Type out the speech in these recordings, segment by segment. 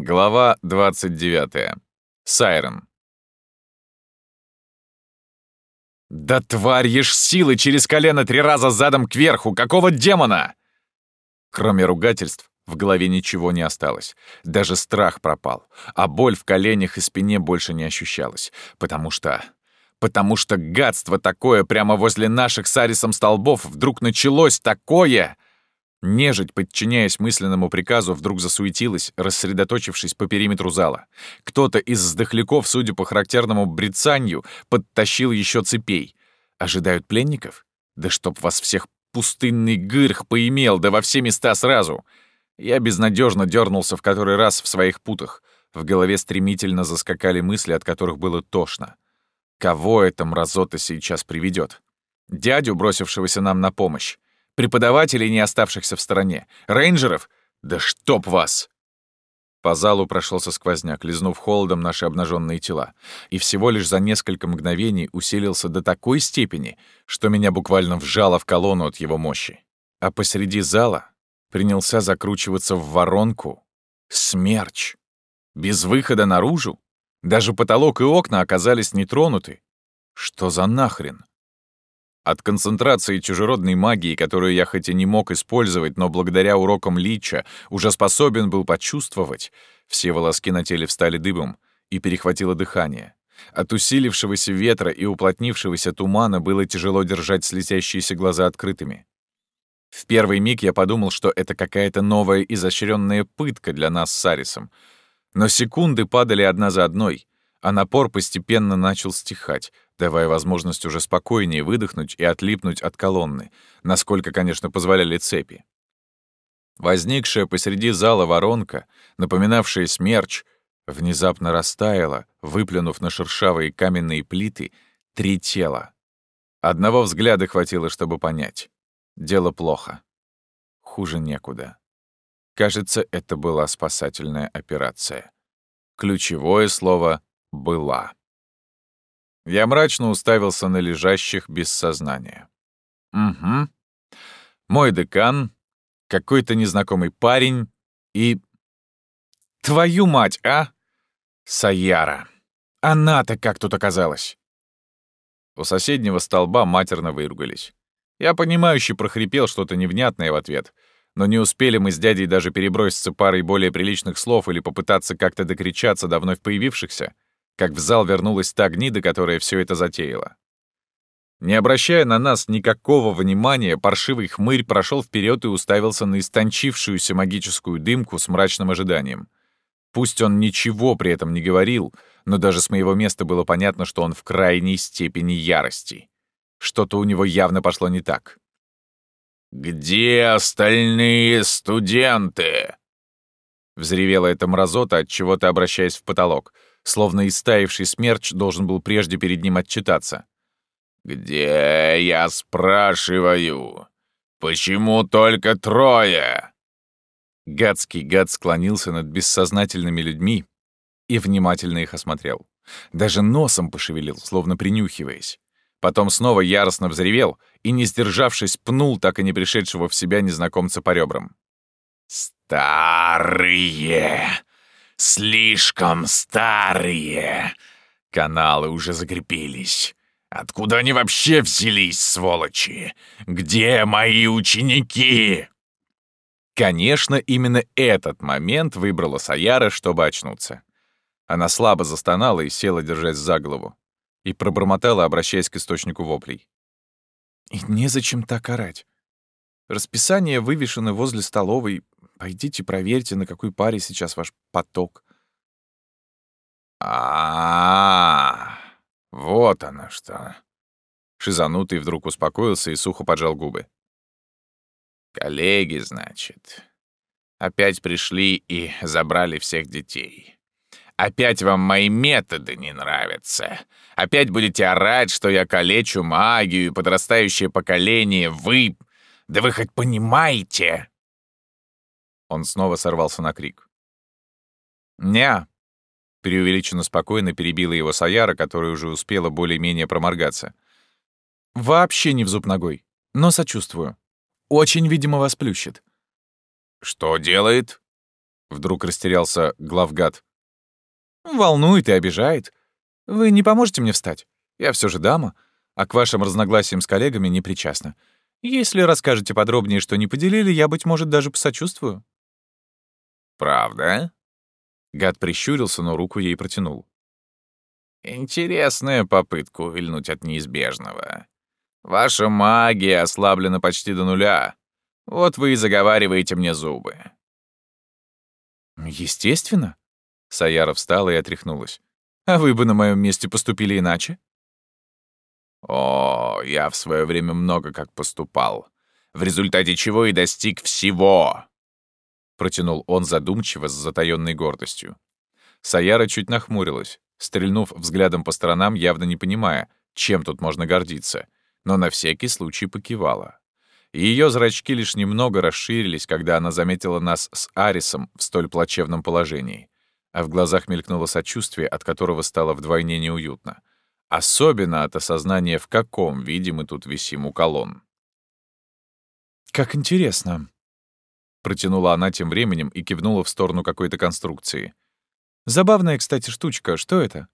Глава 29. Сайрен. «Да тварь ешь силы через колено три раза задом кверху! Какого демона?» Кроме ругательств, в голове ничего не осталось. Даже страх пропал, а боль в коленях и спине больше не ощущалась. Потому что... Потому что гадство такое прямо возле наших с Арисом столбов вдруг началось такое... Нежить, подчиняясь мысленному приказу, вдруг засуетилась, рассредоточившись по периметру зала. Кто-то из сдохляков, судя по характерному брецанью, подтащил еще цепей. Ожидают пленников? Да чтоб вас всех пустынный гырх поимел, да во все места сразу! Я безнадежно дернулся в который раз в своих путах. В голове стремительно заскакали мысли, от которых было тошно. Кого эта мразота сейчас приведет? Дядю, бросившегося нам на помощь? Преподавателей, не оставшихся в стороне? Рейнджеров? Да чтоб вас!» По залу прошелся сквозняк, лизнув холодом наши обнаженные тела, и всего лишь за несколько мгновений усилился до такой степени, что меня буквально вжало в колонну от его мощи. А посреди зала принялся закручиваться в воронку смерч. Без выхода наружу? Даже потолок и окна оказались нетронуты. Что за нахрен? От концентрации чужеродной магии, которую я хоть и не мог использовать, но благодаря урокам Лича уже способен был почувствовать, все волоски на теле встали дыбом и перехватило дыхание. От усилившегося ветра и уплотнившегося тумана было тяжело держать слезящиеся глаза открытыми. В первый миг я подумал, что это какая-то новая изощренная пытка для нас с Арисом. Но секунды падали одна за одной, а напор постепенно начал стихать, давая возможность уже спокойнее выдохнуть и отлипнуть от колонны, насколько, конечно, позволяли цепи. Возникшая посреди зала воронка, напоминавшая смерч, внезапно растаяла, выплюнув на шершавые каменные плиты три тела. Одного взгляда хватило, чтобы понять. Дело плохо. Хуже некуда. Кажется, это была спасательная операция. Ключевое слово «была». Я мрачно уставился на лежащих без сознания. Угу. Мой декан, какой-то незнакомый парень и... Твою мать, а? Саяра. Она-то как тут оказалась? У соседнего столба матерно выругались. Я понимающе прохрипел что-то невнятное в ответ, но не успели мы с дядей даже переброситься парой более приличных слов или попытаться как-то докричаться до вновь появившихся, как в зал вернулась та гнида, которая все это затеяла. Не обращая на нас никакого внимания, паршивый хмырь прошел вперед и уставился на истончившуюся магическую дымку с мрачным ожиданием. Пусть он ничего при этом не говорил, но даже с моего места было понятно, что он в крайней степени ярости. Что-то у него явно пошло не так. «Где остальные студенты?» Взревела эта мразота, от чего то обращаясь в потолок — словно истаивший смерч должен был прежде перед ним отчитаться. «Где, я спрашиваю? Почему только трое?» Гадский гад склонился над бессознательными людьми и внимательно их осмотрел. Даже носом пошевелил, словно принюхиваясь. Потом снова яростно взревел и, не сдержавшись, пнул так и не пришедшего в себя незнакомца по ребрам. «Старые! Слишком старые. Каналы уже закрепились. Откуда они вообще взялись, сволочи? Где мои ученики?» Конечно, именно этот момент выбрала Саяра, чтобы очнуться. Она слабо застонала и села, держась за голову. И пробормотала, обращаясь к источнику воплей. «И незачем так орать. Расписание вывешено возле столовой. Пойдите проверьте, на какой паре сейчас ваш поток. А, -а, -а вот оно что. Шизанутый вдруг успокоился и сухо поджал губы. Коллеги, значит. Опять пришли и забрали всех детей. Опять вам мои методы не нравятся. Опять будете орать, что я калечу магию и подрастающее поколение. Вы... Да вы хоть понимаете, он снова сорвался на крик. «Не!» — преувеличенно спокойно перебила его Саяра, которая уже успела более-менее проморгаться. «Вообще не в зуб ногой, но сочувствую. Очень, видимо, вас плющит». «Что делает?» Вдруг растерялся главгад. «Волнует и обижает. Вы не поможете мне встать? Я все же дама, а к вашим разногласиям с коллегами не причастна. Если расскажете подробнее, что не поделили, я, быть может, даже посочувствую». «Правда?» Гад прищурился, но руку ей протянул. «Интересная попытка увильнуть от неизбежного. Ваша магия ослаблена почти до нуля. Вот вы и заговариваете мне зубы». «Естественно». Саяра встала и отряхнулась. «А вы бы на моем месте поступили иначе?» «О, я в свое время много как поступал, в результате чего и достиг всего!» Протянул он задумчиво с затаённой гордостью. Саяра чуть нахмурилась, стрельнув взглядом по сторонам, явно не понимая, чем тут можно гордиться, но на всякий случай покивала. Ее зрачки лишь немного расширились, когда она заметила нас с Арисом в столь плачевном положении, а в глазах мелькнуло сочувствие, от которого стало вдвойне неуютно. Особенно от осознания, в каком виде мы тут висим у колонн. «Как интересно», — протянула она тем временем и кивнула в сторону какой-то конструкции. «Забавная, кстати, штучка. Что это?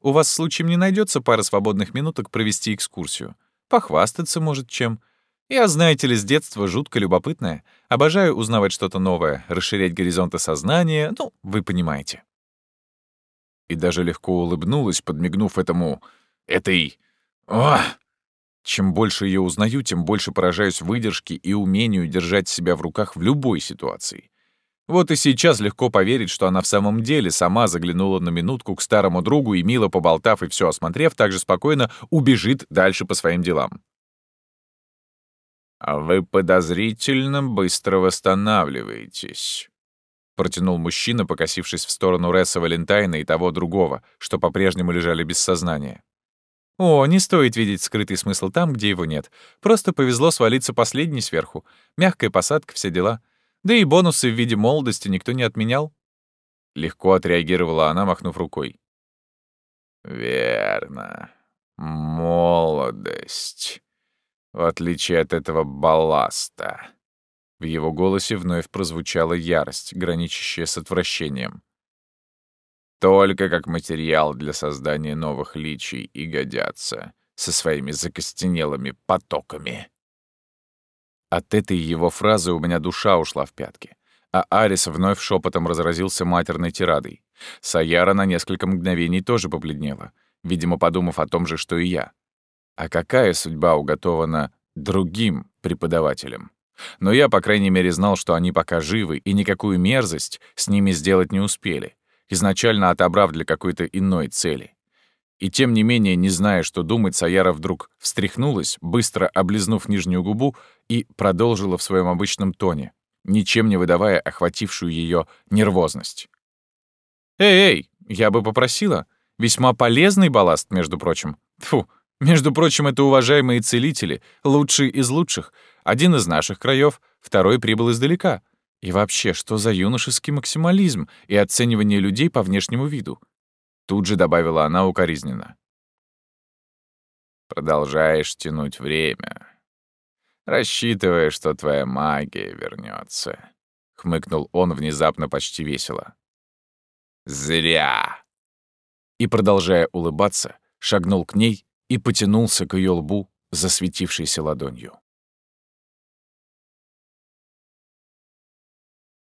У вас случаем не найдется пара свободных минуток провести экскурсию? Похвастаться, может, чем? Я, знаете ли, с детства жутко любопытная. Обожаю узнавать что-то новое, расширять горизонты сознания. Ну, вы понимаете» и даже легко улыбнулась, подмигнув этому... этой... Ох! Чем больше ее узнаю, тем больше поражаюсь выдержке и умению держать себя в руках в любой ситуации. Вот и сейчас легко поверить, что она в самом деле сама заглянула на минутку к старому другу и, мило поболтав и все осмотрев, также спокойно убежит дальше по своим делам. «А вы подозрительно быстро восстанавливаетесь», протянул мужчина, покосившись в сторону Ресса Валентайна и того другого, что по-прежнему лежали без сознания. «О, не стоит видеть скрытый смысл там, где его нет. Просто повезло свалиться последней сверху. Мягкая посадка, все дела. Да и бонусы в виде молодости никто не отменял». Легко отреагировала она, махнув рукой. «Верно. Молодость. В отличие от этого балласта. В его голосе вновь прозвучала ярость, граничащая с отвращением. «Только как материал для создания новых личий и годятся, со своими закостенелыми потоками». От этой его фразы у меня душа ушла в пятки, а Арис вновь шепотом разразился матерной тирадой. Саяра на несколько мгновений тоже побледнела, видимо, подумав о том же, что и я. А какая судьба уготована другим преподавателям? Но я, по крайней мере, знал, что они пока живы, и никакую мерзость с ними сделать не успели, изначально отобрав для какой-то иной цели. И тем не менее, не зная, что думать, Саяра вдруг встряхнулась, быстро облизнув нижнюю губу, и продолжила в своем обычном тоне, ничем не выдавая охватившую ее нервозность. «Эй-эй, я бы попросила. Весьма полезный балласт, между прочим. Фу, между прочим, это уважаемые целители, лучшие из лучших, один из наших краев, второй прибыл издалека. И вообще, что за юношеский максимализм и оценивание людей по внешнему виду? Тут же добавила она укоризненно. Продолжаешь тянуть время. Рассчитывая, что твоя магия вернется. Хмыкнул он внезапно почти весело. Зря. И, продолжая улыбаться, шагнул к ней и потянулся к ее лбу, засветившейся ладонью.